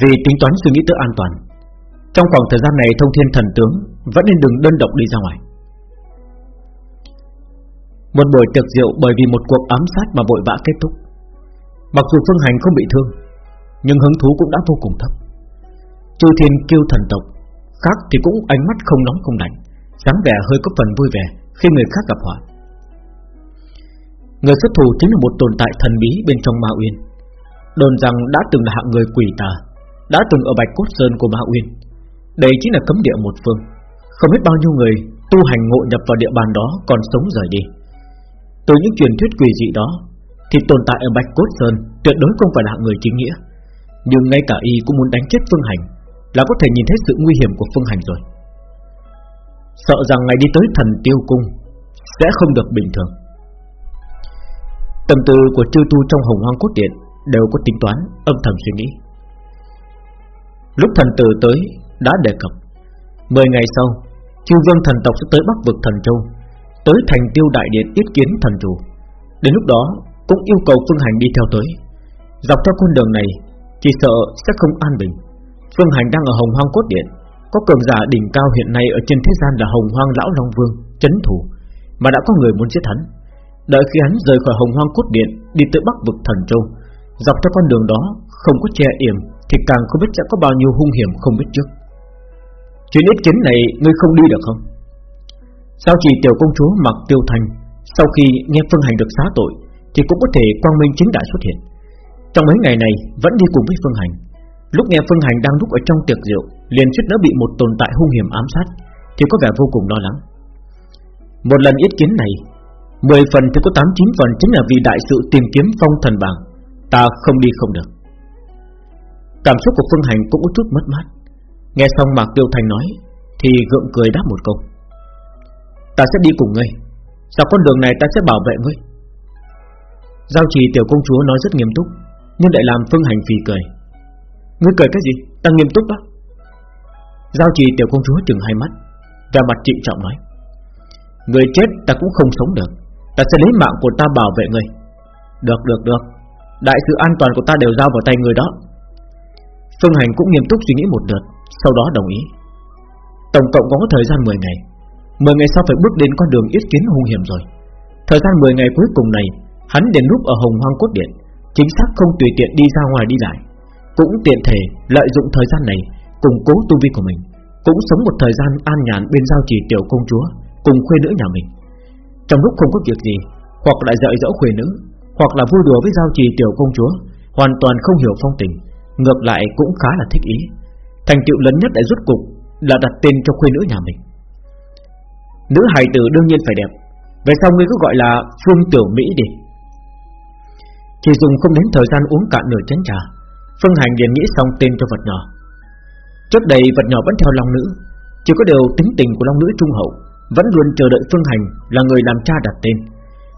Vì tính toán suy nghĩ tới an toàn. Trong khoảng thời gian này, thông thiên thần tướng Vẫn nên đừng đơn độc đi ra ngoài. Một buổi tiệc rượu bởi vì một cuộc ám sát mà vội vã kết thúc. Mặc dù Phương Hành không bị thương, Nhưng hứng thú cũng đã vô cùng thấp. Chư thiên kêu thần tộc Khác thì cũng ánh mắt không nóng không lạnh, dáng vẻ hơi có phần vui vẻ Khi người khác gặp họ Người xuất thủ chính là một tồn tại thần bí bên trong Ma Uyên. Đồn rằng đã từng là hạng người quỷ tà đã từng ở Bạch Cốt Sơn của Ma Uyên. Đây chính là cấm địa một phương. Không biết bao nhiêu người tu hành ngộ nhập vào địa bàn đó Còn sống rời đi. Từ những truyền thuyết quỷ dị đó Thì tồn tại ở Bạch Cốt Sơn Tuyệt đối không phải là người chính nghĩa. Nhưng ngay cả y cũng muốn đánh chết Phương Hành Là có thể nhìn thấy sự nguy hiểm của Phương Hành rồi. Sợ rằng ngày đi tới thần tiêu cung Sẽ không được bình thường. Tâm tư của chư tu trong hồng hoang cốt điện Đều có tính toán, âm thầm suy nghĩ. Lúc thần tử tới, Đã đề cập. Mười ngày sau Chư vương thần tộc sẽ tới bắc vực thần châu, Tới thành tiêu đại điện tiếp kiến thần chủ. Đến lúc đó, Cũng yêu cầu phương hành đi theo tới. Dọc theo con đường này, Chỉ sợ sẽ không an bình. Phương hành đang ở hồng hoang cốt điện, Có cường giả đỉnh cao hiện nay Ở trên thế gian là hồng hoang lão long vương, Chấn thủ, Mà đã có người muốn giết hắn. Đợi khi hắn rời khỏi hồng hoang cốt điện, Đi tới bắc vực thần châu, Dọc theo con đường đó, Không có che yểm thì càng không biết sẽ có bao nhiêu hung hiểm không biết trước. Chuyện ý kiến này Ngươi không đi được không? Sao chỉ tiểu công chúa mặc tiêu thành, Sau khi nghe phương hành được xá tội, Thì cũng có thể quang minh chính đại xuất hiện. Trong mấy ngày này, vẫn đi cùng với phương hành. Lúc nghe phương hành đang lúc ở trong tiệc rượu, Liền suýt nữa bị một tồn tại hung hiểm ám sát, Thì có vẻ vô cùng lo lắng. Một lần ý kiến này, Mười phần thì có tám chín phần chính là vì đại sự tìm kiếm phong thần bảng. Ta không đi không được. Cảm xúc của Phương Hành cũng có chút mất mát. Nghe xong Mạc Tiêu Thành nói, Thì gượng cười đáp một câu. Ta sẽ đi cùng ngươi. Dọc con đường này ta sẽ bảo vệ ngươi. Giao trì tiểu công chúa nói rất nghiêm túc, Nhưng lại làm Phương Hành phì cười. Ngươi cười cái gì? Ta nghiêm túc đó. Giao trì tiểu công chúa chừng hai mắt Và mặt trịnh trọng nói. Người chết ta cũng không sống được. Ta sẽ lấy mạng của ta bảo vệ người Được được được. Đại sự an toàn của ta đều giao vào tay người đó. Phương Hành cũng nghiêm túc suy nghĩ một đợt Sau đó đồng ý. Tổng cộng có thời gian 10 ngày. 10 ngày sau phải bước đến con đường ít kiến hung hiểm rồi. Thời gian 10 ngày cuối cùng này Hắn đến núp ở hồng hoang cốt điện Chính xác không tùy tiện đi ra ngoài đi lại. Cũng tiện thể lợi dụng thời gian này Củng cố tu vi của mình Cũng sống một thời gian an nhàn bên giao trì tiểu công chúa Cùng khuê nữ nhà mình. Trong lúc không có việc gì Hoặc lại dạy dỗ khuê nữ hoặc là vui đùa với giao trì tiểu công chúa, hoàn toàn không hiểu phong tình, ngược lại cũng khá là thích ý. Thành tựu lớn nhất đại rút cục là đặt tên cho khuê nữ nhà mình. Nữ hài tử đương nhiên phải đẹp, về sau ngươi cứ gọi là Phương Tiểu Mỹ đi. Chỉ dùng không đến thời gian uống cạn nửa chén trà, Phương Hành liền nghĩ xong tên cho vật nhỏ. Trước đây vật nhỏ vẫn theo long nữ, chỉ có điều tính tình của long nữ trung hậu, vẫn luôn chờ đợi Phương Hành là người làm cha đặt tên.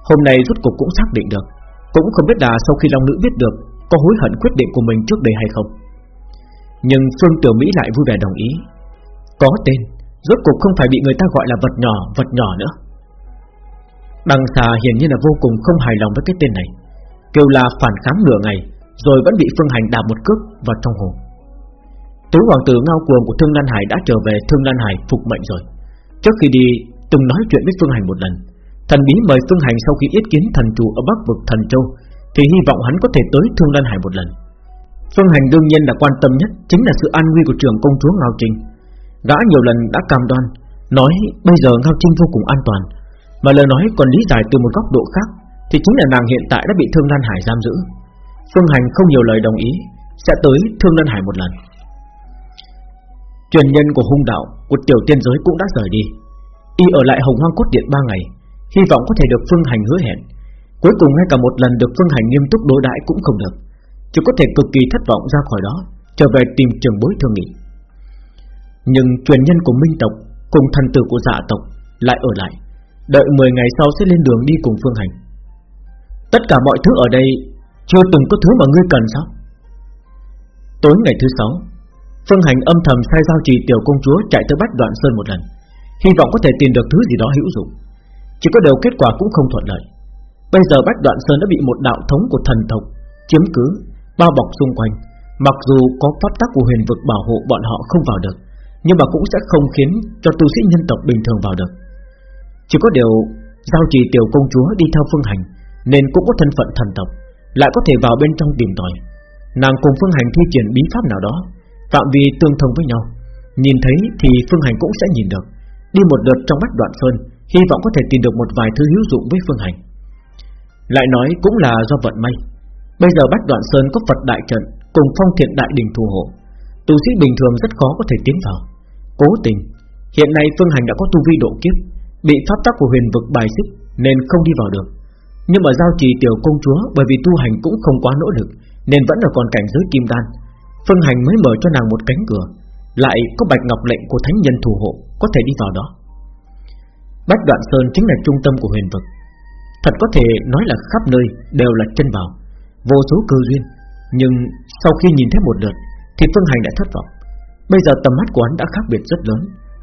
Hôm nay rút cục cũng xác định được cũng không biết là sau khi Long Nữ biết được có hối hận quyết định của mình trước đây hay không. Nhưng Phương Tiểu Mỹ lại vui vẻ đồng ý. Có tên, Rốt cuộc không phải bị người ta gọi là vật nhỏ Vật nhỏ nữa. Đằng xà hiển nhiên là vô cùng không hài lòng với cái tên này. Kêu là phản kháng nửa ngày, Rồi vẫn bị Phương Hành đạp một cước vào trong hồ. Tứ hoàng tử ngao cuồng của Thương Lan Hải đã trở về Thương Lan Hải phục mệnh rồi. Trước khi đi, từng nói chuyện với Phương Hành một lần. Thần bí mời Phương Hành sau khi yết kiến thần chủ ở Bắc vực Thần Châu thì hy vọng hắn có thể tới Thương Lan Hải một lần. Phương Hành đương nhiên là quan tâm nhất, Chính là sự an nguy của trường công chúa Ngao Trinh. Gã nhiều lần đã cam đoan, Nói bây giờ Ngao Trinh vô cùng an toàn, Mà lời nói còn lý giải từ một góc độ khác, Thì chính là nàng hiện tại đã bị Thương Lan Hải giam giữ. Phương Hành không nhiều lời đồng ý, Sẽ tới Thương Lan Hải một lần. Truyền nhân của hung đạo, Của tiểu tiên giới cũng đã rời đi. Y ở lại Hồng Hoang Cốt Điện 3 ngày, Hy vọng có thể được Phương Hành hứa hẹn. Cuối cùng ngay cả một lần được Phương Hành nghiêm túc đối đãi cũng không được. Chỉ có thể cực kỳ thất vọng ra khỏi đó, Trở về tìm trường bối thương nghị. Nhưng truyền nhân của Minh Tộc Cùng thần tử của dạ tộc Lại ở lại. Đợi 10 ngày sau sẽ lên đường đi cùng Phương Hành. Tất cả mọi thứ ở đây Chưa từng có thứ mà ngươi cần sao? Tối ngày thứ sáu, Phương Hành âm thầm sai giao trì tiểu công chúa Chạy tới bắt đoạn sơn một lần, Hy vọng có thể tìm được thứ gì đó hữu dụng. Chỉ có điều kết quả cũng không thuận lợi. Bây giờ Bách Đoạn Sơn đã bị một đạo thống của thần tộc Chiếm cứ, bao bọc xung quanh. Mặc dù có pháp tắc của huyền vực bảo hộ bọn họ không vào được Nhưng mà cũng sẽ không khiến cho tu sĩ nhân tộc bình thường vào được. Chỉ có điều Giao trì tiểu công chúa đi theo phương hành Nên cũng có thân phận thần tộc Lại có thể vào bên trong tìm tòi. Nàng cùng phương hành thi triển bí pháp nào đó Phạm vi tương thông với nhau. Nhìn thấy thì phương hành cũng sẽ nhìn được Đi một đợt trong bách đoạn sơn Hy vọng có thể tìm được một vài thứ hữu dụng với phương hành. Lại nói cũng là do vận may. Bây giờ bách đoạn sơn có Phật đại trận Cùng phong thiện đại đình thù hộ. Tu sĩ bình thường rất khó có thể tiến vào. Cố tình, Hiện nay phương hành đã có tu vi độ kiếp, Bị pháp tắc của huyền vực bài xích Nên không đi vào được. Nhưng mà giao trì tiểu công chúa, Bởi vì tu hành cũng không quá nỗ lực, Nên vẫn ở còn cảnh giới kim đan. Phương hành mới mở cho nàng một cánh cửa, Lại có bạch ngọc lệnh của thánh nhân thủ hộ, Có thể đi vào đó. Bách đoạn sơn chính là trung tâm của huyền vực. Thật có thể nói là khắp nơi Đều là chân vào Vô số cơ duyên. Nhưng sau khi nhìn thấy một lượt Thì Phương Hành đã thất vọng. Bây giờ tầm mắt của hắn đã khác biệt rất lớn,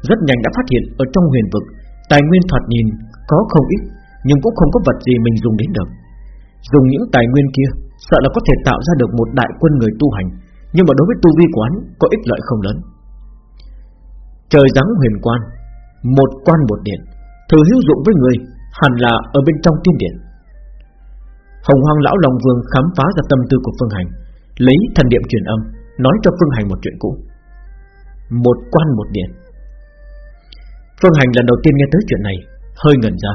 Rất nhanh đã phát hiện ở trong huyền vực, Tài nguyên thoạt nhìn có không ít, Nhưng cũng không có vật gì mình dùng đến được. Dùng những tài nguyên kia, Sợ là có thể tạo ra được một đại quân người tu hành, Nhưng mà đối với tu vi của hắn Có ích lợi không lớn. Trời giáng huyền quan, Một quan một điện, Thử hữu dụng với người Hẳn là ở bên trong tiên điện Hồng Hoang lão Long Vương khám phá ra tâm tư của Phương Hành, lấy thần niệm truyền âm, nói cho Phương Hành một chuyện cũ. Một quan một điện. Phương Hành lần đầu tiên nghe tới chuyện này, hơi ngẩn ra.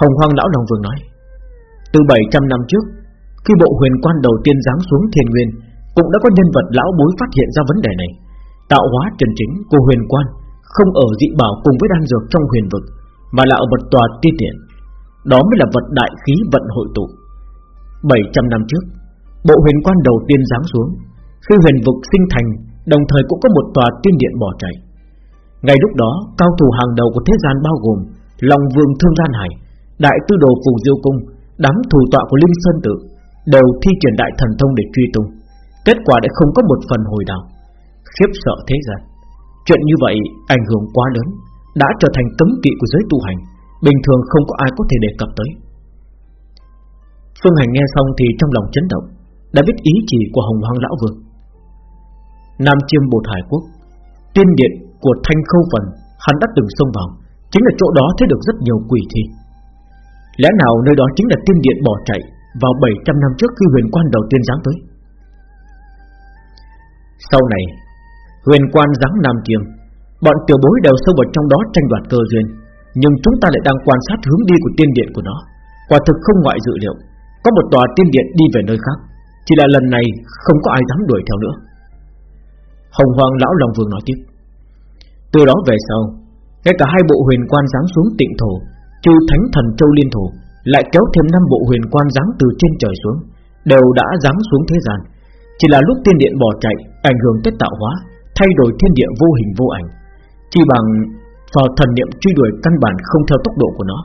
Hồng Hoang lão Long Vương nói, từ 700 năm trước, khi bộ huyền quan đầu tiên giáng xuống Thiên Nguyên, cũng đã có nhân vật lão bối phát hiện ra vấn đề này. Tạo hóa chân chính của huyền quan không ở dị bảo cùng với đan dược trong huyền vực, mà là ở một tòa tiên điện. Đó mới là vật đại khí vận hội tụ. 700 năm trước, Bộ huyền quan đầu tiên giáng xuống. Khi huyền vực sinh thành, Đồng thời cũng có một tòa tiên điện bỏ chạy. Ngay lúc đó, Cao thủ hàng đầu của thế gian bao gồm Lòng vương thương gian hải, Đại tư đồ phù diêu cung, Đám thủ tọa của Linh Sơn Tự Đều thi triển đại thần thông để truy tung. Kết quả đã không có một phần hồi đạo Khiếp sợ thế gian. Chuyện như vậy ảnh hưởng quá lớn. Đã trở thành cấm kỵ của giới tu hành, Bình thường không có ai có thể đề cập tới. Phương Hành nghe xong thì trong lòng chấn động, Đã biết ý chỉ của Hồng Hoang Lão Vương. Nam Chiêm Bột Hải Quốc, Tiên điện của Thanh Khâu Phần, Hắn đã từng xông vào, Chính là chỗ đó thấy được rất nhiều quỷ thi. Lẽ nào nơi đó chính là tiên điện bỏ chạy Vào 700 năm trước khi huyền quan đầu tiên giáng tới? Sau này, Huyền quan giáng Nam Chiêm Bọn tiểu bối đều sâu vào trong đó tranh đoạt cơ duyên, Nhưng chúng ta lại đang quan sát hướng đi của tiên điện của nó. Quả thực không ngoại dự liệu, có một tòa tiên điện đi về nơi khác, Chỉ là lần này không có ai dám đuổi theo nữa. Hồng Hoàng Lão Long Vương nói tiếp, Từ đó về sau, Ngay cả hai bộ huyền quan giáng xuống tịnh thổ, Trừ Thánh Thần Châu Liên Thổ, Lại kéo thêm năm bộ huyền quan giáng từ trên trời xuống, Đều đã giáng xuống thế gian. Chỉ là lúc tiên điện bỏ chạy, Ảnh hưởng tới tạo hóa, Thay đổi thiên địa vô hình vô ảnh. Chỉ bằng do thần niệm truy đuổi căn bản không theo tốc độ của nó,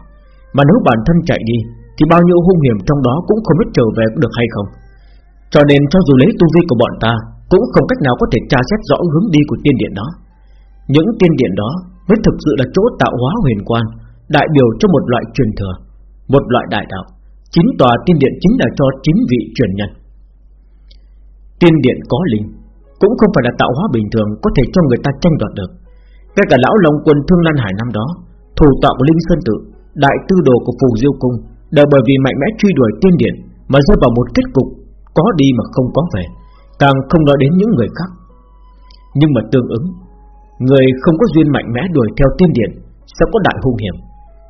Mà nếu bản thân chạy đi, thì bao nhiêu hung hiểm trong đó cũng không biết trở về được hay không. Cho nên cho dù lấy tu vi của bọn ta, Cũng không cách nào có thể tra xét rõ hướng đi của tiên điện đó. Những tiên điện đó Mới thực sự là chỗ tạo hóa huyền quan, Đại biểu cho một loại truyền thừa, Một loại đại đạo. Chính tòa tiên điện chính là cho chính vị truyền nhân. Tiên điện có linh, Cũng không phải là tạo hóa bình thường Có thể cho người ta tranh đoạt được. Ngay cả lão Long quân Thương Lan Hải năm đó Thủ tọa của Linh Sơn Tự Đại tư đồ của Phù Diêu Cung đều bởi vì mạnh mẽ truy đuổi tiên điện mà rơi vào một kết cục có đi mà không có về, càng không nói đến những người khác. Nhưng mà tương ứng, người không có duyên mạnh mẽ đuổi theo tiên điện sẽ có đại hung hiểm.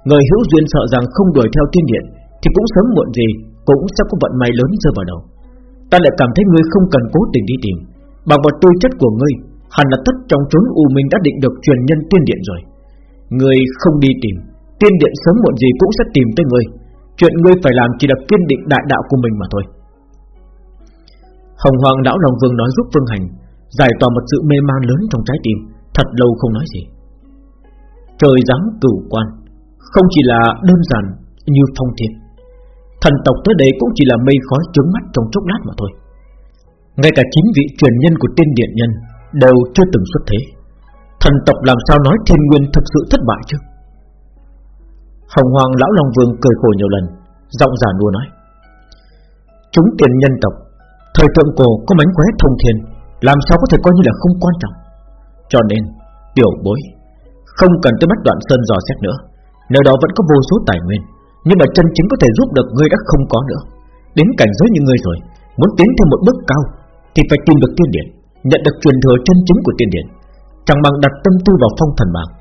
Người hữu duyên sợ rằng không đuổi theo tiên điện thì cũng sớm muộn gì cũng sẽ có vận may lớn rơi vào đầu. Ta lại cảm thấy ngươi không cần cố tình đi tìm, bằng vật tư chất của ngươi hẳn là tất trong chốn u minh đã định được truyền nhân tiên điện rồi. Ngươi không đi tìm, tiên điện sớm muộn gì cũng sẽ tìm tới ngươi. Chuyện ngươi phải làm chỉ là kiên định đại đạo của mình mà thôi. Hồng Hoàng Lão Long Vương nói giúp Vương Hành Giải tỏa một sự mê man lớn trong trái tim Thật lâu không nói gì. Trời giáng cửu quan Không chỉ là đơn giản như phong thiên. Thần tộc tới đây cũng chỉ là mây khói trướng mắt trong chốc lát mà thôi. Ngay cả chính vị truyền nhân của tiên điện nhân Đều chưa từng xuất thế. Thần tộc làm sao nói thiên nguyên thực sự thất bại chứ? Hồng Hoàng Lão Long Vương cười khổ nhiều lần, Giọng giả nua nói, Chúng tiền nhân tộc, Thời thượng cổ có mánh khóe thông thiên, Làm sao có thể coi như là không quan trọng? Cho nên, tiểu bối, Không cần tới bắt đoạn sơn dò xét nữa, Nơi đó vẫn có vô số tài nguyên, Nhưng mà chân chính có thể giúp được ngươi đã không có nữa. Đến cảnh giới như ngươi rồi, Muốn tiến thêm một bước cao, Thì phải tìm được tiên điển Nhận được truyền thừa chân chính của tiên điển Chẳng bằng đặt tâm tư vào phong thần bảng.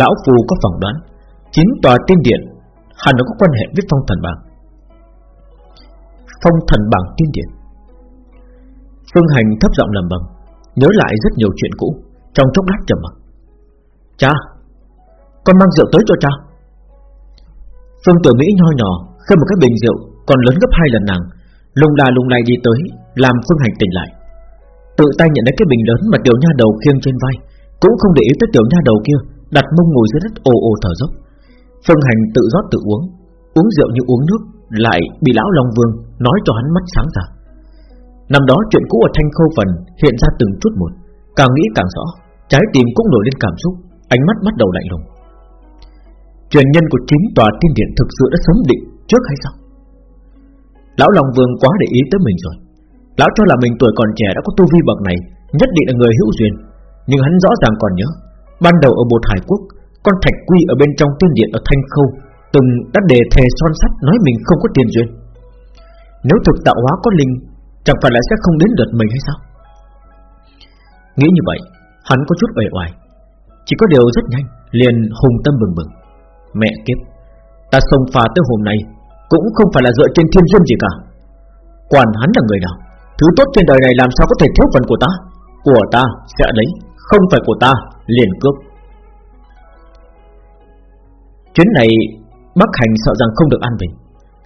Lão Phù có phỏng đoán Chín tòa tiên điện Hẳn nó có quan hệ với phong thần bảng. Phong thần bảng tiên điện Phương Hành thấp giọng lẩm bẩm, Nhớ lại rất nhiều chuyện cũ Trong chốc lát trầm mặc. Cha Con mang rượu tới cho cha. Phương Tử Mỹ nho nhỏ Khơi một cái bình rượu Còn lớn gấp hai lần nàng lùng đà lùng này đi tới Làm Phương Hành tỉnh lại. Tự tay nhận lấy cái bình lớn mà tiểu nha đầu khiêng trên vai, Cũng không để ý tới tiểu nha đầu kia, Đặt mông ngồi dưới đất ồ ồ thở dốc. Phương Hành tự rót tự uống Uống rượu như uống nước, Lại bị lão Long Vương nói cho hắn mắt sáng ra. Năm đó chuyện cũ ở Thanh Khâu Phần Hiện ra từng chút một, Càng nghĩ càng rõ, Trái tim cũng nổi lên cảm xúc, Ánh mắt bắt đầu lạnh lùng. Truyền nhân của chính tòa tiên điện thực sự đã sớm định trước hay sao? Lão Long Vương quá để ý tới mình rồi. Lão cho là mình tuổi còn trẻ đã có tu vi bậc này, Nhất định là người hữu duyên. Nhưng hắn rõ ràng còn nhớ, Ban đầu ở một hải quốc, Con thạch quy ở bên trong tiên điện ở Thanh Khâu, Từng đã đề thề son sắt Nói mình không có tiền duyên. Nếu thực tạo hóa có linh, Chẳng phải là sẽ không đến lượt mình hay sao? Nghĩ như vậy, Hắn có chút bề oải. Chỉ có điều rất nhanh, Liền hùng tâm bừng bừng. Mẹ kiếp, Ta sông pha tới hôm nay, Cũng không phải là dựa trên thiên duyên gì cả. Quản hắn là người nào Thứ tốt trên đời này làm sao có thể thiếu phần của ta? Của ta sẽ lấy, Không phải của ta, liền cướp. Chuyến này, Bắc Hành sợ rằng không được an bình.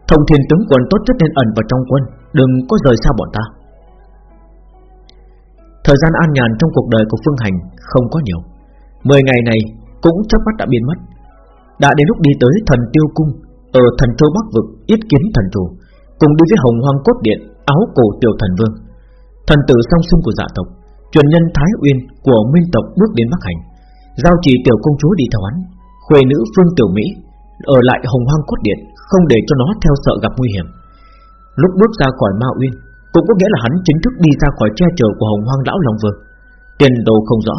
Thông thiên tướng quân tốt nhất nên ẩn vào trong quân, Đừng có rời xa bọn ta. Thời gian an nhàn trong cuộc đời của Phương Hành Không có nhiều. Mười ngày này cũng chớp mắt đã biến mất. Đã đến lúc đi tới thần tiêu cung, Ở thần châu Bắc Vực ít kiến thần chủ, Cùng đi với hồng hoang cốt điện Áo cổ tiểu thần vương. Thần tử song sung của dạ tộc, Truyền nhân Thái Uyên của Minh tộc bước đến Bắc Hành, Giao trì tiểu công chúa đi theo hắn, Khuê nữ Phương Tiểu Mỹ, Ở lại hồng hoang cốt điện, Không để cho nó theo sợ gặp nguy hiểm. Lúc bước ra khỏi Ma Uyên, Cũng có nghĩa là hắn chính thức đi ra khỏi che chở của hồng hoang lão Long Vương. Tiền đồ không rõ,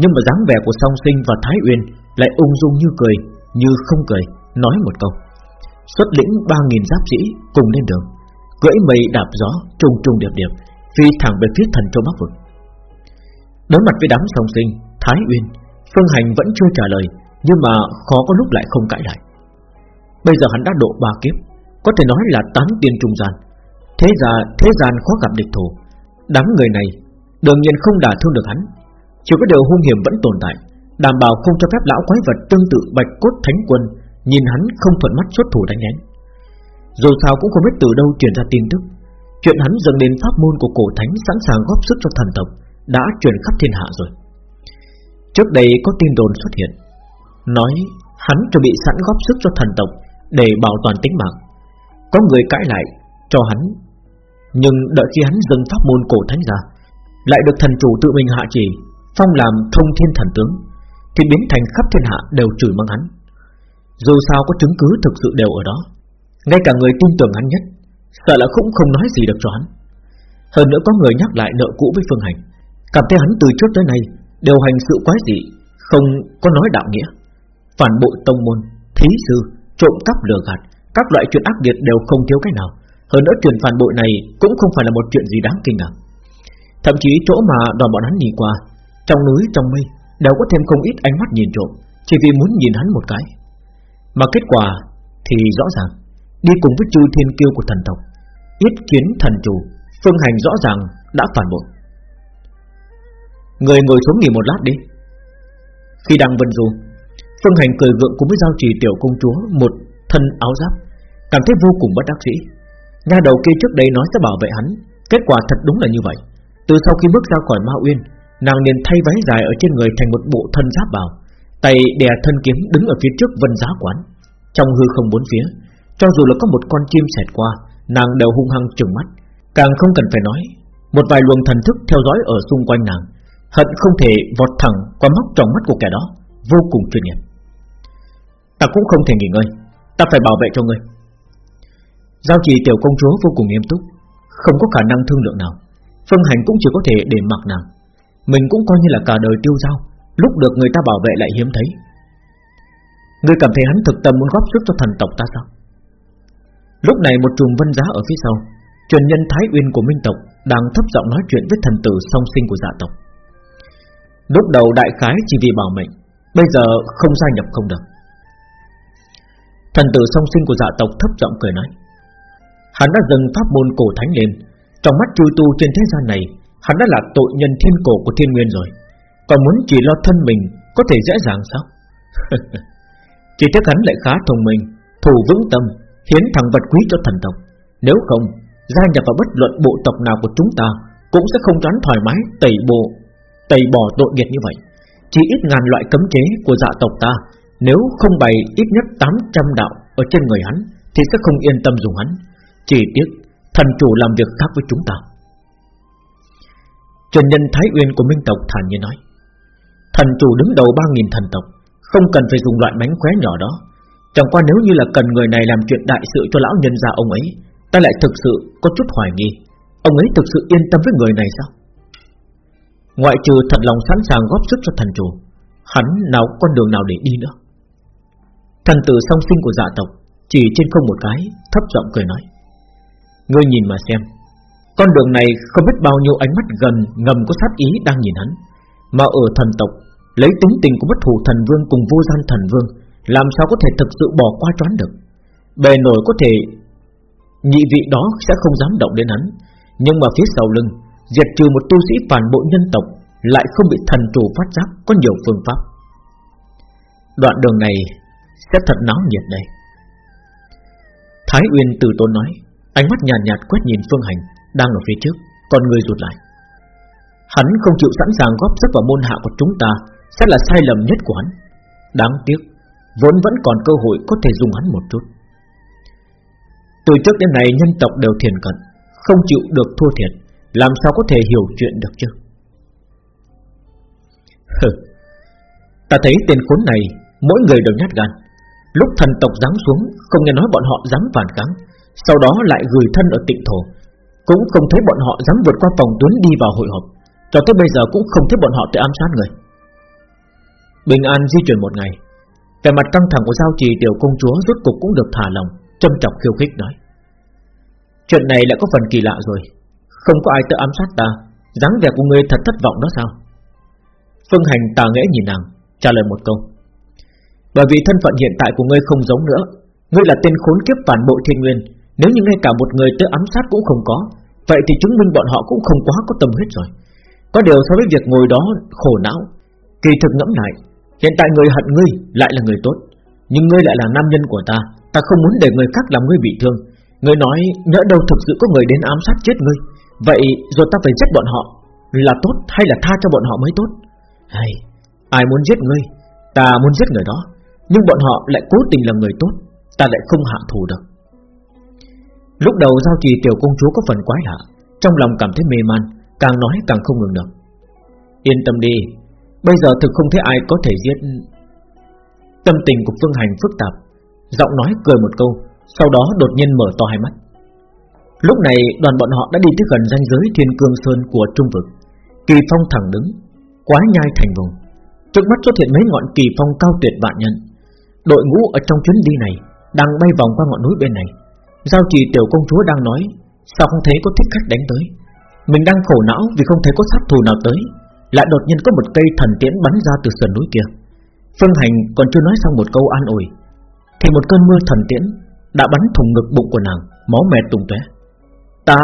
Nhưng mà dáng vẻ của song sinh và Thái Uyên Lại ung dung như cười, Như không cười, Nói một câu. Xuất lĩnh ba nghìn giáp sĩ cùng lên đường. Cưỡi mây đạp gió trùng trùng điệp điệp Phi thẳng về phía thần châu Bắc Vực. Đối mặt với đám song sinh, Thái Uyên, Phương Hành vẫn chưa trả lời, Nhưng mà khó có lúc lại không cãi lại. Bây giờ hắn đã độ ba kiếp, Có thể nói là tán tiên trung gian. Thế ra, thế gian khó gặp địch thủ. Đám người này, Đương nhiên không đả thương được hắn. Chỉ có điều hung hiểm vẫn tồn tại, Đảm bảo không cho phép lão quái vật tương tự bạch cốt thánh quân Nhìn hắn không thuận mắt xuất thủ đánh nén dù sao cũng không biết từ đâu truyền ra tin tức. Chuyện hắn dâng đến pháp môn của cổ thánh Sẵn sàng góp sức cho thần tộc Đã truyền khắp thiên hạ rồi. Trước đây có tin đồn xuất hiện. Nói hắn chuẩn bị sẵn góp sức cho thần tộc Để bảo toàn tính mạng. Có người cãi lại cho hắn, Nhưng đợi khi hắn dâng pháp môn cổ thánh ra, Lại được thần chủ tự mình hạ chỉ Phong làm thông thiên thần tướng, Thì biến thành khắp thiên hạ đều chửi mắng hắn. Dù sao có chứng cứ thực sự đều ở đó. Ngay cả người tin tưởng hắn nhất Sợ là cũng không nói gì được cho hắn. Hơn nữa có người nhắc lại nợ cũ với Phương Hành. Cảm thấy hắn từ trước tới nay Đều hành sự quái dị Không có nói đạo nghĩa. Phản bội tông môn, thí sư, trộm cắp lừa gạt Các loại chuyện ác liệt đều không thiếu cái nào. Hơn nữa chuyện phản bội này Cũng không phải là một chuyện gì đáng kinh ngạc. Thậm chí chỗ mà đoàn bọn hắn nhìn qua Trong núi trong mây Đều có thêm không ít ánh mắt nhìn trộm Chỉ vì muốn nhìn hắn một cái. Mà kết quả thì rõ ràng. Đi cùng với chư thiên kiêu của thần tộc, Yết kiến thần chủ, Phương hành rõ ràng đã phản bội. Người ngồi xuống nghỉ một lát đi. Khi đang vân du, Phương hành cười gượng cùng với giao trì tiểu công chúa Một thân áo giáp, Cảm thấy vô cùng bất đắc dĩ. Nhà đầu kia trước đây nói sẽ bảo vệ hắn, Kết quả thật đúng là như vậy. Từ sau khi bước ra khỏi Ma Uyên, Nàng liền thay váy dài ở trên người thành một bộ thân giáp bào, Tay đè thân kiếm đứng ở phía trước vân giá quán, Trong hư không bốn phía. Cho dù là có một con chim xẹt qua, Nàng đều hung hăng trừng mắt. Càng không cần phải nói, Một vài luồng thần thức theo dõi ở xung quanh nàng, Hận không thể vọt thẳng qua móc trong mắt của kẻ đó, Vô cùng chuyên nghiệp. Ta cũng không thể nghỉ ngơi, Ta phải bảo vệ cho ngươi. Giao trì tiểu công chúa vô cùng nghiêm túc, Không có khả năng thương lượng nào. Phương Hành cũng chỉ có thể để mặc nàng. Mình cũng coi như là cả đời tiêu giao Lúc được người ta bảo vệ lại hiếm thấy. Ngươi cảm thấy hắn thực tâm muốn góp sức cho thần tộc ta sao? Lúc này một trùm vân giá ở phía sau, Truyền nhân Thái Uyên của Minh tộc Đang thấp giọng nói chuyện với thần tử song sinh của dạ tộc. Lúc đầu đại khái chỉ vì bảo mệnh, Bây giờ không gia nhập không được. Thần tử song sinh của dạ tộc thấp giọng cười nói, Hắn đã dừng pháp môn cổ thánh lên, Trong mắt chư tu trên thế gian này, Hắn đã là tội nhân thiên cổ của thiên nguyên rồi, Còn muốn chỉ lo thân mình Có thể dễ dàng sao? Chỉ tiếc hắn lại khá thông minh Thủ vững tâm Hiến thằng vật quý cho thần tộc. Nếu không, Gia nhập vào bất luận bộ tộc nào của chúng ta Cũng sẽ không tránh thoải mái tẩy bộ, Tẩy bỏ tội nghiệp như vậy. Chỉ ít ngàn loại cấm chế của dạ tộc ta, Nếu không bày ít nhất 800 đạo Ở trên người hắn Thì sẽ không yên tâm dùng hắn. Chỉ tiếc, thần chủ làm việc khác với chúng ta. Trần nhân Thái Uyên của Minh tộc thản nhiên nói, Thần chủ đứng đầu 3.000 thần tộc, Không cần phải dùng loại mánh khóe nhỏ đó. Chẳng qua nếu như là cần người này làm chuyện đại sự cho lão nhân gia ông ấy, Ta lại thực sự có chút hoài nghi. Ông ấy thực sự yên tâm với người này sao? Ngoại trừ thật lòng sẵn sàng góp sức cho thần chủ, Hắn nào có con đường nào để đi nữa? Thần tử song sinh của dạ tộc Chỉ trên không một cái, Thấp giọng cười nói. Ngươi nhìn mà xem, Con đường này không biết bao nhiêu ánh mắt gần Ngầm có sát ý đang nhìn hắn, Mà ở thần tộc, Lấy tính tình của bất thủ thần vương cùng vô gian thần vương làm sao có thể thực sự bỏ qua choán được? Bề nổi có thể Nhị vị đó sẽ không dám động đến hắn. Nhưng mà phía sau lưng Diệt trừ một tu sĩ phản bội nhân tộc Lại không bị thần chủ phát giác Có nhiều phương pháp. Đoạn đường này sẽ thật náo nhiệt đây. Thái Uyên từ tôn nói Ánh mắt nhàn nhạt, nhạt quét nhìn Phương Hành Đang ở phía trước Còn người rụt lại. Hắn không chịu sẵn sàng góp sức vào môn hạ của chúng ta Sẽ là sai lầm nhất của hắn. Đáng tiếc Vốn vẫn còn cơ hội có thể dùng hắn một chút. Từ trước đến nay, nhân tộc đều thiền cận, Không chịu được thua thiệt, Làm sao có thể hiểu chuyện được chứ? Hừ, Ta thấy tên khốn này, Mỗi người đều nhát gan. Lúc thần tộc giáng xuống, Không nghe nói bọn họ dám phản kháng, Sau đó lại gửi thân ở tịnh thổ. Cũng không thấy bọn họ dám vượt qua phòng tuyến đi vào hội họp, Cho tới bây giờ cũng không thấy bọn họ tới ám sát người. Bình an di chuyển một ngày về mặt căng thẳng của giao trì, tiểu công chúa Rốt cục cũng được thả lòng Châm chọc khiêu khích nói. Chuyện này lại có phần kỳ lạ rồi. Không có ai tự ám sát ta. dáng vẻ của ngươi thật thất vọng đó sao? Phương Hành tà nghẽ nhìn nàng, Trả lời một câu. Bởi vì thân phận hiện tại của ngươi không giống nữa. Ngươi là tên khốn kiếp phản bội thiên nguyên. Nếu như ngay cả một người tới ám sát cũng không có, Vậy thì chứng minh bọn họ cũng không quá có tâm huyết rồi. Có điều so với việc ngồi đó khổ não, Kỳ thực ngẫm lại Hiện tại người hận ngươi lại là người tốt, Nhưng ngươi lại là nam nhân của ta. Ta không muốn để người khác làm ngươi bị thương. Ngươi nói, nhỡ đâu thực sự có người đến ám sát chết ngươi, Vậy rồi ta phải giết bọn họ. Là tốt hay là tha cho bọn họ mới tốt? Hay Ai muốn giết ngươi? Ta muốn giết người đó, Nhưng bọn họ lại cố tình là người tốt, Ta lại không hạ thù được. Lúc đầu giao trì tiểu công chúa có phần quái lạ, Trong lòng cảm thấy mê man, Càng nói càng không ngừng được. Yên tâm đi Bây giờ thực không thấy ai có thể giết. Tâm tình của Phương Hành phức tạp, Giọng nói cười một câu, Sau đó đột nhiên mở to hai mắt. Lúc này, đoàn bọn họ đã đi tới gần ranh giới Thiên Cương Sơn của Trung Vực. Kỳ Phong thẳng đứng Quá nhai thành vùng. Trước mắt xuất hiện mấy ngọn kỳ phong cao tuyệt vạn nhân. Đội ngũ ở trong chuyến đi này Đang bay vòng qua ngọn núi bên này. Giao trì tiểu công chúa đang nói, Sao không thấy có thích khách đánh tới? Mình đang khổ não vì không thấy có sát thù nào tới. Lại đột nhiên có một cây thần tiễn bắn ra từ sườn núi kia. Phương Hành còn chưa nói xong một câu an ủi, Thì một cơn mưa thần tiễn Đã bắn thùng ngực bụng của nàng, Máu mè tung tóe. Ta,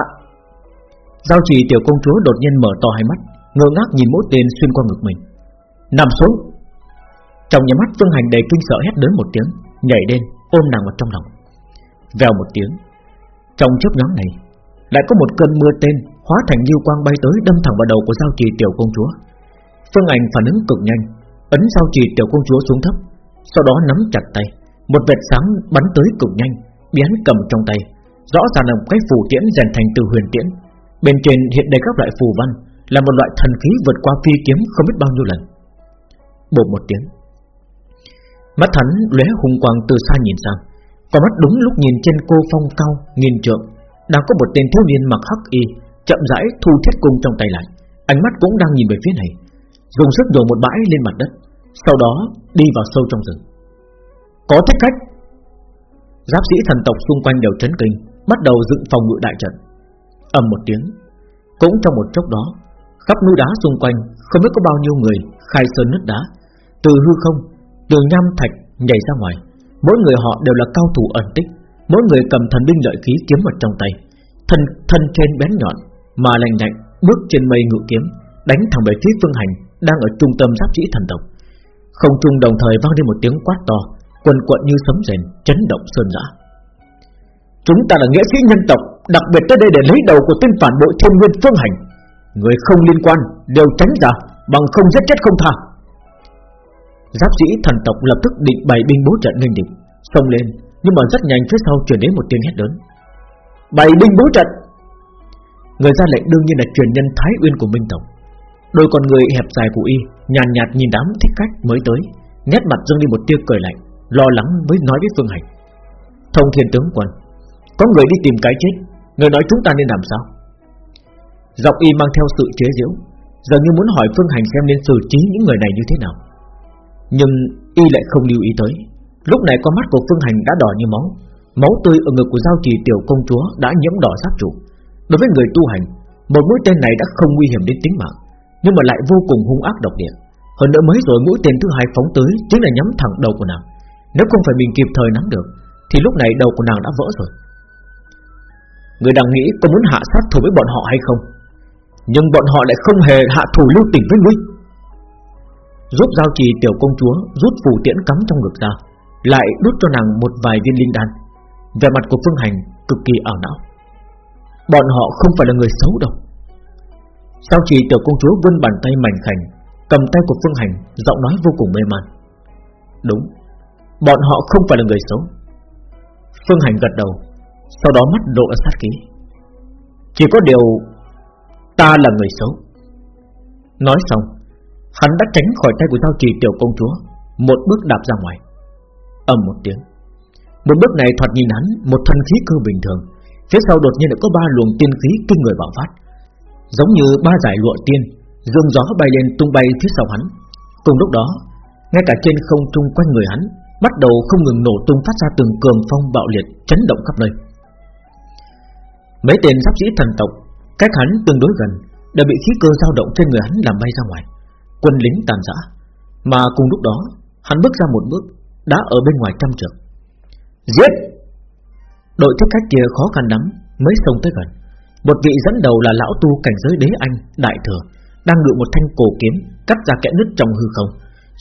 Giao trì tiểu công chúa đột nhiên mở to hai mắt, ngơ ngác nhìn mũi tên xuyên qua ngực mình. Nằm xuống. Trong nhà mắt, Phương Hành đầy kinh sợ hét lớn một tiếng, nhảy lên, ôm nàng vào trong lòng. Vèo một tiếng, trong chớp nhoáng này, lại có một cơn mưa tên hóa thành lưu quang bay tới đâm thẳng vào đầu của giao trì tiểu công chúa Phương Ảnh phản ứng cực nhanh ấn giao trì tiểu công chúa xuống thấp sau đó nắm chặt tay một vệt sáng bắn tới cực nhanh biến cầm trong tay rõ ràng là một cái phù tiễn rèn thành từ huyền tiễn bên trên hiện đầy các loại phù văn là một loại thần khí vượt qua phi kiếm không biết bao nhiêu lần. Bộ một tiếng, mắt hắn lóe hùng quang từ xa nhìn sang, có mắt đúng lúc nhìn trên cô phong cao nghìn trượng, Đang có một tên thiếu niên mặc hắc y Chậm rãi thu thiết cung trong tay lại. Ánh mắt cũng đang nhìn về phía này. Dùng sức đổ một bãi lên mặt đất Sau đó đi vào sâu trong rừng. Có thích khách. Giáp sĩ thần tộc xung quanh đều chấn kinh Bắt đầu dựng phòng ngự đại trận. Ầm một tiếng Cũng trong một chốc đó Khắp núi đá xung quanh Không biết có bao nhiêu người khai sơn nứt đá. Từ hư không, từ nham thạch nhảy ra ngoài. Mỗi người họ đều là cao thủ ẩn tích. Mỗi người cầm thần binh lợi khí kiếm ở trong tay. Thân thân trên bén nhọn mà lành lạnh bước trên mây ngự kiếm, Đánh thẳng về phía phương hành Đang ở trung tâm giáp chỉ thần tộc. Không trung đồng thời vang lên một tiếng quát to, Quần quận như sấm rền, Chấn động sơn dã Chúng ta là nghĩa sĩ nhân tộc, Đặc biệt tới đây để lấy đầu của tên phản bội thiên nguyên phương hành. Người không liên quan, Đều tránh ra, Bằng không giết chết không tha. Giáp sĩ thần tộc lập tức định bày binh bố trận nghênh địch xông lên, nhưng mà rất nhanh phía sau truyền đến một tiếng hét lớn. Bày binh bố trận! Người ra lệnh đương nhiên là truyền nhân thái uyên của minh Tổng. Đôi con người hẹp dài của y nhàn nhạt, nhìn đám thích khách mới tới nét mặt dâng đi một tia cười lạnh lo lắng mới nói với phương hành. Thông thiên tướng quân có người đi tìm cái chết người nói chúng ta nên làm sao? Giọng y mang theo sự chế giễu giờ như muốn hỏi phương hành xem nên xử trí những người này như thế nào. Nhưng y lại không lưu ý tới Lúc này con mắt của Phương Hành đã đỏ như máu Máu tươi ở ngực của giao trì tiểu công chúa Đã nhiễm đỏ sát trụ Đối với người tu hành, Một mũi tên này đã không nguy hiểm đến tính mạng, Nhưng mà lại vô cùng hung ác độc địa. Hơn nữa mới rồi mũi tên thứ hai phóng tới Chính là nhắm thẳng đầu của nàng. Nếu không phải mình kịp thời nắm được, Thì lúc này đầu của nàng đã vỡ rồi. Người đang nghĩ có muốn hạ sát thủ với bọn họ hay không? Nhưng bọn họ lại không hề hạ thủ lưu tình với ngươi. Rút giao trì tiểu công chúa, Rút phù tiễn cắm trong ngực ra, Lại đút cho nàng một vài viên linh đan. Về mặt của Phương Hành cực kỳ ảo não. Bọn họ không phải là người xấu đâu. Sao chỉ tiểu công chúa vươn bàn tay mảnh khảnh, Cầm tay của Phương Hành, Giọng nói vô cùng mê man. Đúng, Bọn họ không phải là người xấu. Phương Hành gật đầu, Sau đó mắt độ sát khí. Chỉ có điều, Ta là người xấu. Nói xong, Hắn đã tránh khỏi tay của giao trì tiểu công chúa, Một bước đạp ra ngoài. Ầm một tiếng, Một bước này thoạt nhìn hắn Một thân khí cơ bình thường. Phía sau đột nhiên lại có ba luồng tiên khí kinh người bạo phát. Giống như ba giải lụa tiên Dương gió bay lên tung bay phía sau hắn. Cùng lúc đó, Ngay cả trên không trung quanh người hắn, Bắt đầu không ngừng nổ tung phát ra từng cường phong bạo liệt Chấn động khắp nơi. Mấy tên giáp sĩ thần tộc, Cách hắn tương đối gần Đã bị khí cơ dao động trên người hắn làm bay ra ngoài, quân lính tàn rã Mà cùng lúc đó, Hắn bước ra một bước, Đã ở bên ngoài trăm trượng. Giết! Đội thích khách kia khó khăn lắm, Mới xông tới gần. Một vị dẫn đầu là lão tu cảnh giới đế anh, Đại thừa, Đang ngự một thanh cổ kiếm, Cắt ra kẽ nứt trong hư không,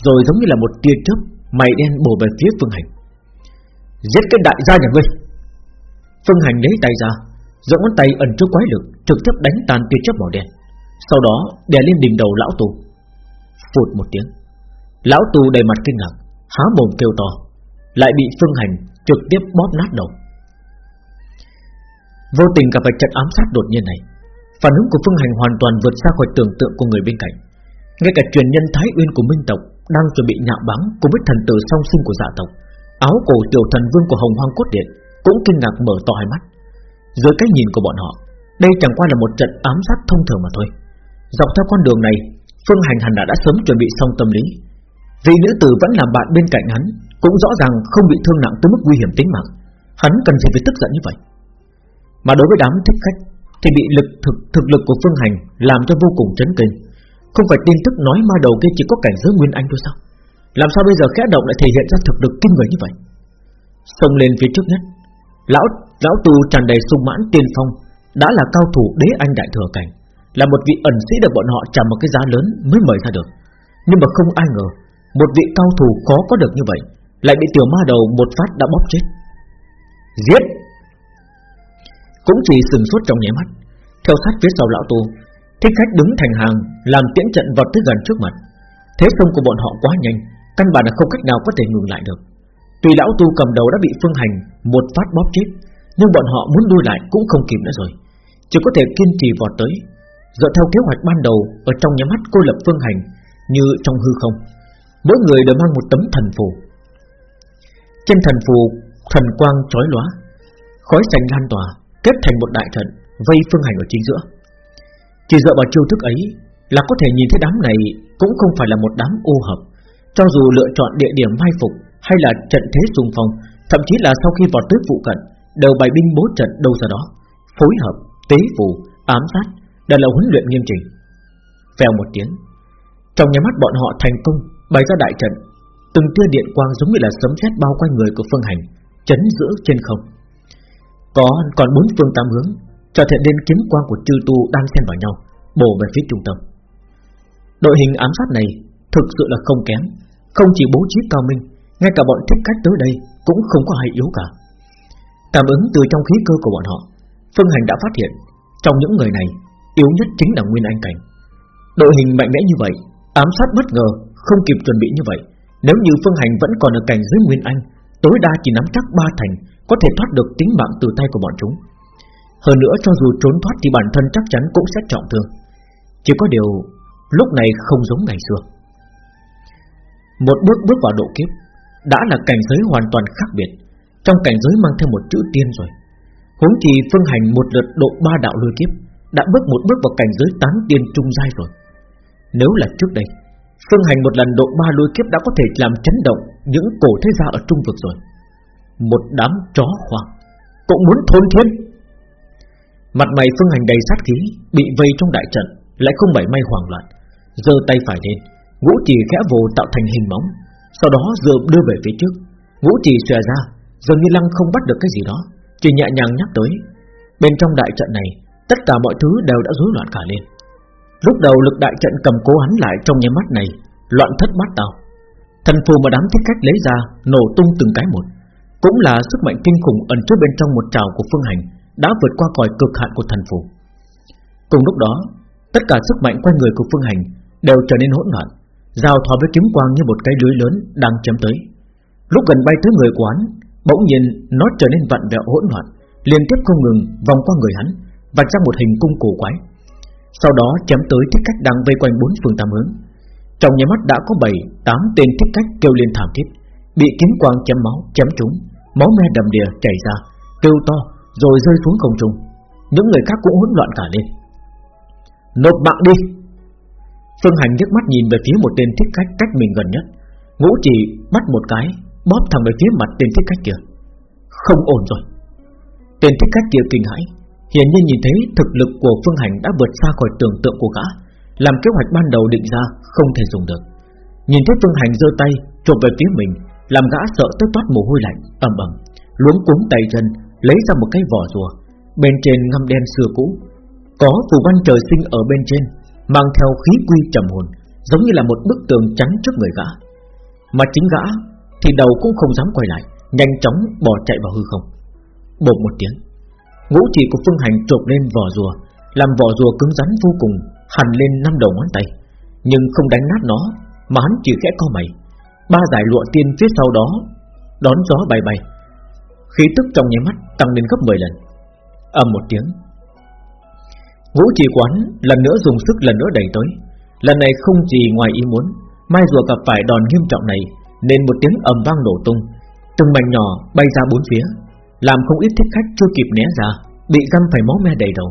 Rồi giống như là một tia chớp Mày đen bổ về phía Phương Hành. Giết cái đại gia nhà ngươi! Phương Hành lấy tay ra Giữa ngón tay ẩn trước quái lực, Trực tiếp đánh tan tia chớp màu đen. Sau đó, đè lên đỉnh đầu lão tu. Phụt một tiếng, Lão tù đầy mặt kinh ngạc, Há mồm kêu to, Lại bị phương hành trực tiếp bóp nát đầu. Vô tình gặp phải trận ám sát đột nhiên này. Phản ứng của phương hành hoàn toàn vượt xa khỏi tưởng tượng của người bên cạnh. Ngay cả truyền nhân Thái Uyên của Minh Tộc Đang chuẩn bị nhạo báng cùng với thần tử song sinh của dạ tộc. Áo cổ tiểu thần vương của Hồng Hoang Cốt Điện Cũng kinh ngạc mở to hai mắt. Dưới cái nhìn của bọn họ, Đây chẳng qua là một trận ám sát thông thường mà thôi. Dọc theo con đường này, Phương Hành hẳn đã đã sớm chuẩn bị xong tâm lý. Vị nữ tử vẫn làm bạn bên cạnh hắn Cũng rõ ràng không bị thương nặng tới mức nguy hiểm tính mạng. Hắn cần gì phải tức giận như vậy? Mà đối với đám thích khách Thì bị lực thực thực lực của Phương Hành Làm cho vô cùng chấn kinh. Không phải tin tức nói ma đầu kia chỉ có cảnh giới Nguyên Anh thôi sao? Làm sao bây giờ khẽ động lại thể hiện ra thực lực kinh người như vậy? Xông lên phía trước nhất, Lão lão tù tràn đầy sung mãn tiên phong, Đã là cao thủ đế anh đại thừa cảnh, là một vị ẩn sĩ được bọn họ trả một cái giá lớn mới mời ra được. Nhưng mà không ai ngờ, Một vị cao thủ khó có được như vậy, Lại bị tiểu ma đầu một phát đã bóp chết. Giết! Cũng chỉ sừng sốt trong nháy mắt. Theo sát phía sau lão tu Thích khách đứng thành hàng, Làm tiễn trận vọt tới gần trước mặt. Thế công của bọn họ quá nhanh, Căn bản là không cách nào có thể ngừng lại được. Tuy lão tu cầm đầu đã bị phương hành Một phát bóp chết, Nhưng bọn họ muốn đuôi lại cũng không kịp nữa rồi. Chỉ có thể kiên trì vọt tới. Dựa theo kế hoạch ban đầu, Ở trong nhà mắt cô lập phương hành Như trong hư không. Mỗi người đều mang một tấm thần phù. Trên thần phù, Thần quang chói lóa, Khói xanh lan tỏa kết thành một đại trận vây Phương Hành ở chính giữa. Chỉ dựa vào chiêu thức ấy là có thể nhìn thấy đám này cũng không phải là một đám ô hợp, cho dù lựa chọn địa điểm mai phục hay là trận thế dùng phòng, thậm chí là sau khi vào tới phụ cận đều bày binh bố trận đâu ra đó, phối hợp, tế phù, ám sát, đều là huấn luyện nghiêm chỉnh. Vèo một tiếng, trong nhà mắt bọn họ thành công bày ra đại trận, từng tia điện quang giống như là sấm sét bao quanh người của Phương Hành, chấn giữ trên không. Có còn bốn phương tám hướng, cho thể nên kiếm quang của chư tu đang xen vào nhau, bổ về phía trung tâm. Đội hình ám sát này thực sự là không kém, không chỉ bố trí cao minh, ngay cả bọn thích cách tới đây cũng không có hay yếu cả. Cảm ứng từ trong khí cơ của bọn họ, Phương Hành đã phát hiện trong những người này yếu nhất chính là Nguyên Anh cảnh. Đội hình mạnh mẽ như vậy, ám sát bất ngờ, không kịp chuẩn bị như vậy, nếu như Phương Hành vẫn còn ở cảnh dưới Nguyên Anh, tối đa chỉ nắm chắc ba thành có thể thoát được tính mạng từ tay của bọn chúng. Hơn nữa cho dù trốn thoát thì bản thân chắc chắn cũng sẽ trọng thương. Chỉ có điều lúc này không giống ngày xưa. Một bước bước vào độ kiếp đã là cảnh giới hoàn toàn khác biệt, trong cảnh giới mang theo một chữ tiên rồi. Huống chi phương hành một lượt độ ba đạo lôi kiếp đã bước một bước vào cảnh giới tán tiên trung giai rồi. Nếu là trước đây, phương hành một lần độ ba lôi kiếp đã có thể làm chấn động những cổ thế gia ở trung vực rồi. Một đám chó hoang cũng muốn thôn thiên. Mặt mày phương hành đầy sát khí, bị vây trong đại trận, lại không bảy may hoảng loạn, giơ tay phải lên, ngũ chỉ khẽ vồ tạo thành hình móng, sau đó giờ đưa về phía trước, ngũ chỉ xòe ra, dường như lăng không bắt được cái gì đó, chỉ nhẹ nhàng nhắc tới. Bên trong đại trận này, tất cả mọi thứ đều đã rối loạn cả lên. Lúc đầu lực đại trận cầm cố hắn lại trong nháy mắt này, loạn thất bát tao. Thần phù mà đám thích cách lấy ra, nổ tung từng cái một, cũng là sức mạnh kinh khủng ẩn chứa bên trong một trào của phương hành, đã vượt qua còi cực hạn của thần phù. Cùng lúc đó, tất cả sức mạnh quanh người của phương hành đều trở nên hỗn loạn, giao thoa với kiếm quang như một cái lưới lớn đang chém tới. Lúc gần bay tới người quán, bỗng nhiên nó trở nên vặn vẹo hỗn loạn, liên tiếp không ngừng vòng qua người hắn, vạch ra một hình cung cổ quái. Sau đó chém tới thích cách đang vây quanh bốn phương tám hướng. Trong nhà mắt đã có bảy, tám tên thích cách kêu lên thảm thiết, bị kiếm quang chém máu, chém trúng, máu me đầm đìa chảy ra, kêu to rồi rơi xuống không trung. Những người khác cũng hỗn loạn cả lên. Nộp mạng đi! Phương Hành nhấc mắt nhìn về phía một tên thích khách cách mình gần nhất, ngũ chỉ bắt một cái, bóp thẳng về phía mặt tên thích khách kia. Không ổn rồi. Tên thích khách kia kinh hãi, hiển nhiên nhìn thấy thực lực của Phương Hành đã vượt xa khỏi tưởng tượng của gã, làm kế hoạch ban đầu định ra không thể dùng được. Nhìn thấy Phương Hành giơ tay chụp về phía mình, làm gã sợ tới toát mồ hôi lạnh, ầm ầm, luống cuống tay chân, lấy ra một cái vỏ rùa, bên trên ngâm đen xưa cũ, có phù văn trời sinh ở bên trên, mang theo khí quy trầm hồn, giống như là một bức tường chắn trước người gã. Mà chính gã thì đầu cũng không dám quay lại, nhanh chóng bỏ chạy vào hư không. Bột một tiếng, ngũ chỉ của phương hành trộm lên vỏ rùa, làm vỏ rùa cứng rắn vô cùng, hằn lên năm đầu ngón tay, nhưng không đánh nát nó, mà hắn chỉ khẽ co mày. Ba giải lụa tiên phía sau đó đón gió bay bay, khí tức trong nháy mắt tăng lên gấp 10 lần. ầm một tiếng, Ngũ trì quán lần nữa dùng sức lần nữa đẩy tới. Lần này không chỉ ngoài ý muốn. Mai rùa gặp phải đòn nghiêm trọng này Nên một tiếng ầm vang nổ tung. Từng mảnh nhỏ bay ra bốn phía Làm không ít thích khách chưa kịp né ra Bị răng phải máu me đầy đầu.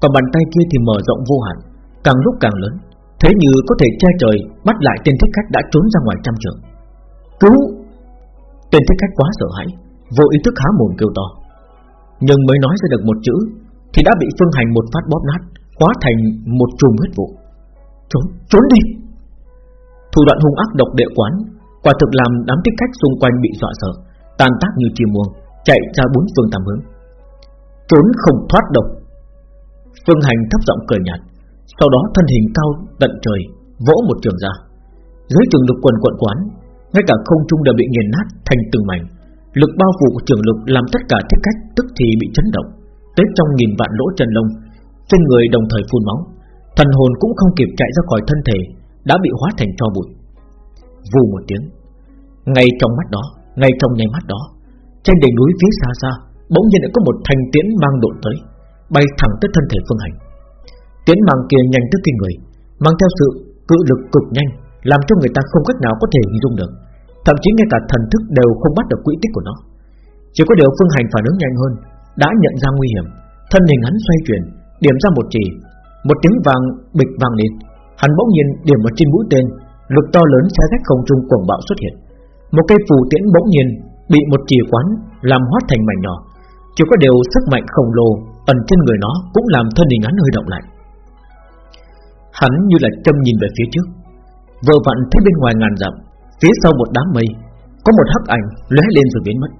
Còn bàn tay kia thì mở rộng vô hạn Càng lúc càng lớn. Thế như có thể che trời Bắt lại tên thích khách đã trốn ra ngoài trăm trường Cứu Tên thích khách quá sợ hãi Vô ý thức há mồm kêu to Nhưng mới nói ra được một chữ thì đã bị Phương Hành một phát bóp nát, hóa thành một chùm huyết vụ. Trốn, trốn đi! Thủ đoạn hung ác độc địa quán, quả thực làm đám thích khách xung quanh bị dọa sợ, tan tác như chim muông, chạy ra bốn phương tám hướng. Trốn không thoát độc. Phương Hành thấp giọng cười nhạt, sau đó thân hình cao tận trời, vỗ một trường ra. Dưới trường lực quần quận quán, ngay cả không trung đều bị nghiền nát thành từng mảnh. Lực bao phủ của trường lực làm tất cả thiết cách tức thì bị chấn động tới trong nghìn vạn lỗ chân lông, trên người đồng thời phun máu, thần hồn cũng không kịp chạy ra khỏi thân thể, đã bị hóa thành tro bụi. Vù một tiếng, ngay trong mắt đó, ngay trong nháy mắt đó, trên đỉnh núi phía xa xa, bỗng nhiên đã có một thanh tiễn mang độn tới, bay thẳng tới thân thể Phương Hành. Tiễn mang kia nhanh tới kinh người, mang theo sự cự lực cực nhanh, làm cho người ta không cách nào có thể hình dung được, thậm chí ngay cả thần thức đều không bắt được quỹ tích của nó. Chỉ có điều Phương Hành phản ứng nhanh hơn, đã nhận ra nguy hiểm, Thân hình hắn xoay chuyển Điểm ra một chỉ. Một tiếng vàng bịch vàng lên Hắn bỗng nhiên điểm ở trên mũi tên. Lực to lớn xé rách không trung cuồng bạo xuất hiện. Một cây phù tiễn bỗng nhiên Bị một chỉ quán làm hóa thành mảnh nhỏ. Chỉ có điều sức mạnh khổng lồ Ẩn trên người nó cũng làm thân hình hắn hơi động lại. Hắn như là châm nhìn về phía trước. Vừa vặn thấy bên ngoài ngàn dặm, Phía sau một đám mây, Có một hắc ảnh lóe lên rồi biến mất.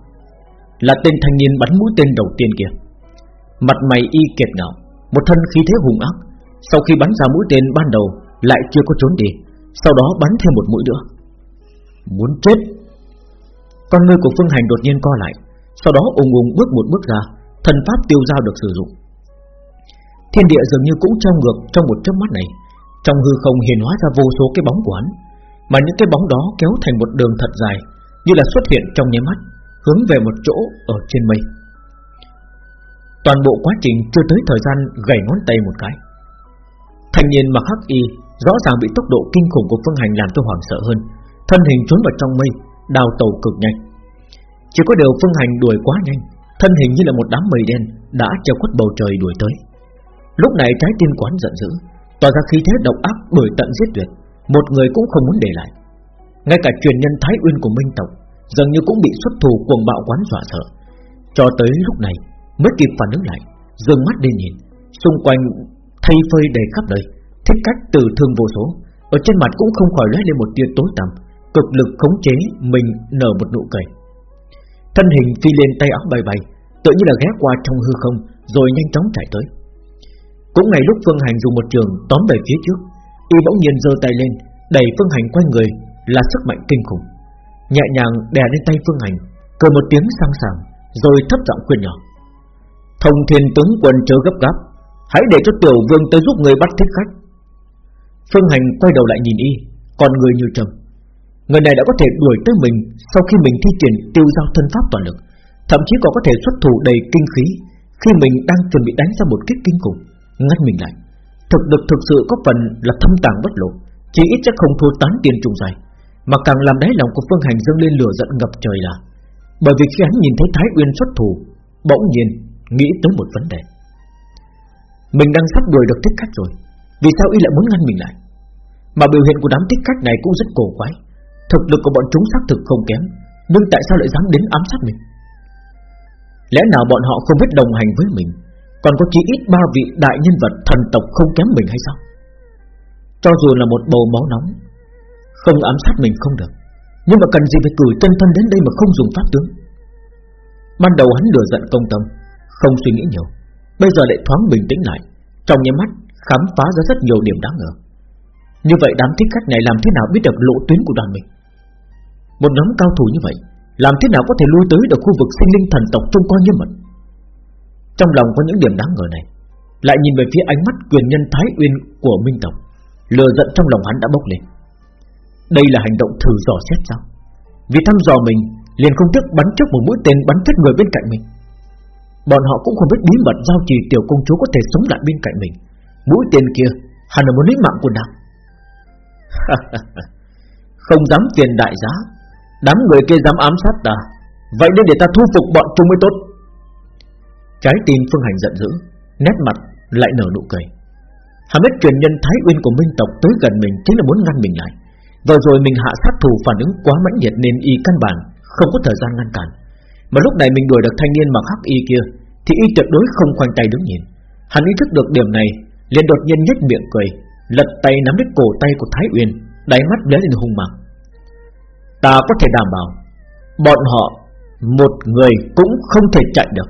Là tên thanh niên bắn mũi tên đầu tiên kia. Mặt mày y kiệt ngạo, Một thân khí thế hùng ác, Sau khi bắn ra mũi tên ban đầu Lại chưa có trốn đi, Sau đó bắn thêm một mũi nữa. Muốn chết! Con người của Phương Hành đột nhiên co lại, Sau đó ung ung bước một bước ra, Thần pháp tiêu dao được sử dụng. Thiên địa dường như cũng trao ngược trong một chớp mắt này. Trong hư không hiện hóa ra vô số cái bóng của hắn, Mà những cái bóng đó kéo thành một đường thật dài, Như là xuất hiện trong nháy mắt, Hướng về một chỗ ở trên mây. Toàn bộ quá trình chưa tới thời gian gảy ngón tay một cái. Thanh niên mặc hắc y Rõ ràng bị tốc độ kinh khủng của phương hành làm cho hoảng sợ hơn, Thân hình trốn vào trong mây, Đào tàu cực nhanh. Chỉ có điều phương hành đuổi quá nhanh, Thân hình như là một đám mây đen Đã treo khuất bầu trời đuổi tới. Lúc này trái tim quán giận dữ Tỏ ra khí thế độc ác đuổi tận giết tuyệt, Một người cũng không muốn để lại. Ngay cả truyền nhân Thái Uyên của Minh Tộc Dường như cũng bị xuất thù cuồng bạo quán dọa sợ. Cho tới lúc này Mới kịp phản ứng lại dừng mắt đi nhìn, Xung quanh thay phơi đầy khắp nơi, Thích cách từ thương vô số. Ở trên mặt cũng không khỏi lóe lên một tia tối tăm, Cực lực khống chế mình nở một nụ cười. Thân hình phi lên tay áo bay bay Tự như là ghé qua trong hư không, Rồi nhanh chóng chạy tới cũng ngay lúc Phương Hành dùng một trường tóm về phía trước, Y bỗng nhiên giơ tay lên, Đẩy Phương Hành quay người, Là sức mạnh kinh khủng. Nhẹ nhàng đè lên tay Phương Hành, Cười một tiếng sang sảng, Rồi thấp giọng khuyên nhỏ. Thông thiên tướng quân chớ gấp gáp, Hãy để cho tiểu vương tới giúp người bắt thích khách. Phương Hành quay đầu lại nhìn y, Còn người như trầm. Người này đã có thể đuổi tới mình Sau khi mình thi triển tiêu giao thân pháp toàn lực, Thậm chí còn có thể xuất thủ đầy kinh khí Khi mình đang chuẩn bị đánh ra một kích kinh khủng ngăn mình lại. Thực lực thực sự có phần là thâm tàng bất lộ, chỉ ít chắc không thua tán tiền trùng dài, mà càng làm đáy lòng của Phương Hành dâng lên lửa giận ngập trời là, bởi vì khi hắn nhìn thấy Thái Uyên xuất thủ, bỗng nhiên nghĩ tới một vấn đề. Mình đang sắp đuổi được thích khách rồi, vì sao y lại muốn ngăn mình lại? Mà biểu hiện của đám thích khách này cũng rất cổ quái, thực lực của bọn chúng xác thực không kém, nhưng tại sao lại dám đến ám sát mình? Lẽ nào bọn họ không biết đồng hành với mình còn có chí ít ba vị đại nhân vật thần tộc không kém mình hay sao? Cho dù là một bầu máu nóng, Không ám sát mình không được. Nhưng mà cần gì phải cử chân thân đến đây mà không dùng pháp tướng? Ban đầu hắn lừa giận công tâm, Không suy nghĩ nhiều. Bây giờ lại thoáng bình tĩnh lại, Trong nháy mắt khám phá ra rất nhiều điểm đáng ngờ. Như vậy đám thích khách này làm thế nào biết được lộ tuyến của đoàn mình? Một nhóm cao thủ như vậy, Làm thế nào có thể lui tới được khu vực sinh linh thần tộc trông coi như mật? Trong lòng có những điểm đáng ngờ này, Lại nhìn về phía ánh mắt quyền nhân Thái Uyên của Minh Tộc Lừa giận trong lòng hắn đã bốc lên. Đây là hành động thử dò xét sao? Vì thăm dò mình, Liền không tiếc bắn trước một mũi tên bắn chết người bên cạnh mình. Bọn họ cũng không biết bí mật Giao trì tiểu công chúa có thể sống lại bên cạnh mình. Mũi tên kia Hẳn là muốn lấy mạng của nàng. Không dám tiền đại giá, Đám người kia dám ám sát ta. Vậy nên để ta thu phục bọn chúng mới tốt. Trái tim Phương Hành giận dữ, Nét mặt lại nở nụ cười. Hắn biết truyền nhân Thái Uyên của Minh tộc tới gần mình chính là muốn ngăn mình lại. Vừa rồi mình hạ sát thủ phản ứng quá mãnh liệt nên y căn bản không có thời gian ngăn cản. Mà lúc này mình đuổi được thanh niên mặc hắc y kia, Thì y tuyệt đối không khoanh tay đứng nhìn. Hắn ý thức được điểm này, liền đột nhiên nhếch miệng cười, Lật tay nắm lấy cổ tay của Thái Uyên, Đáy mắt lóe lên hung mặt. Ta có thể đảm bảo, Bọn họ Một người cũng không thể chạy được.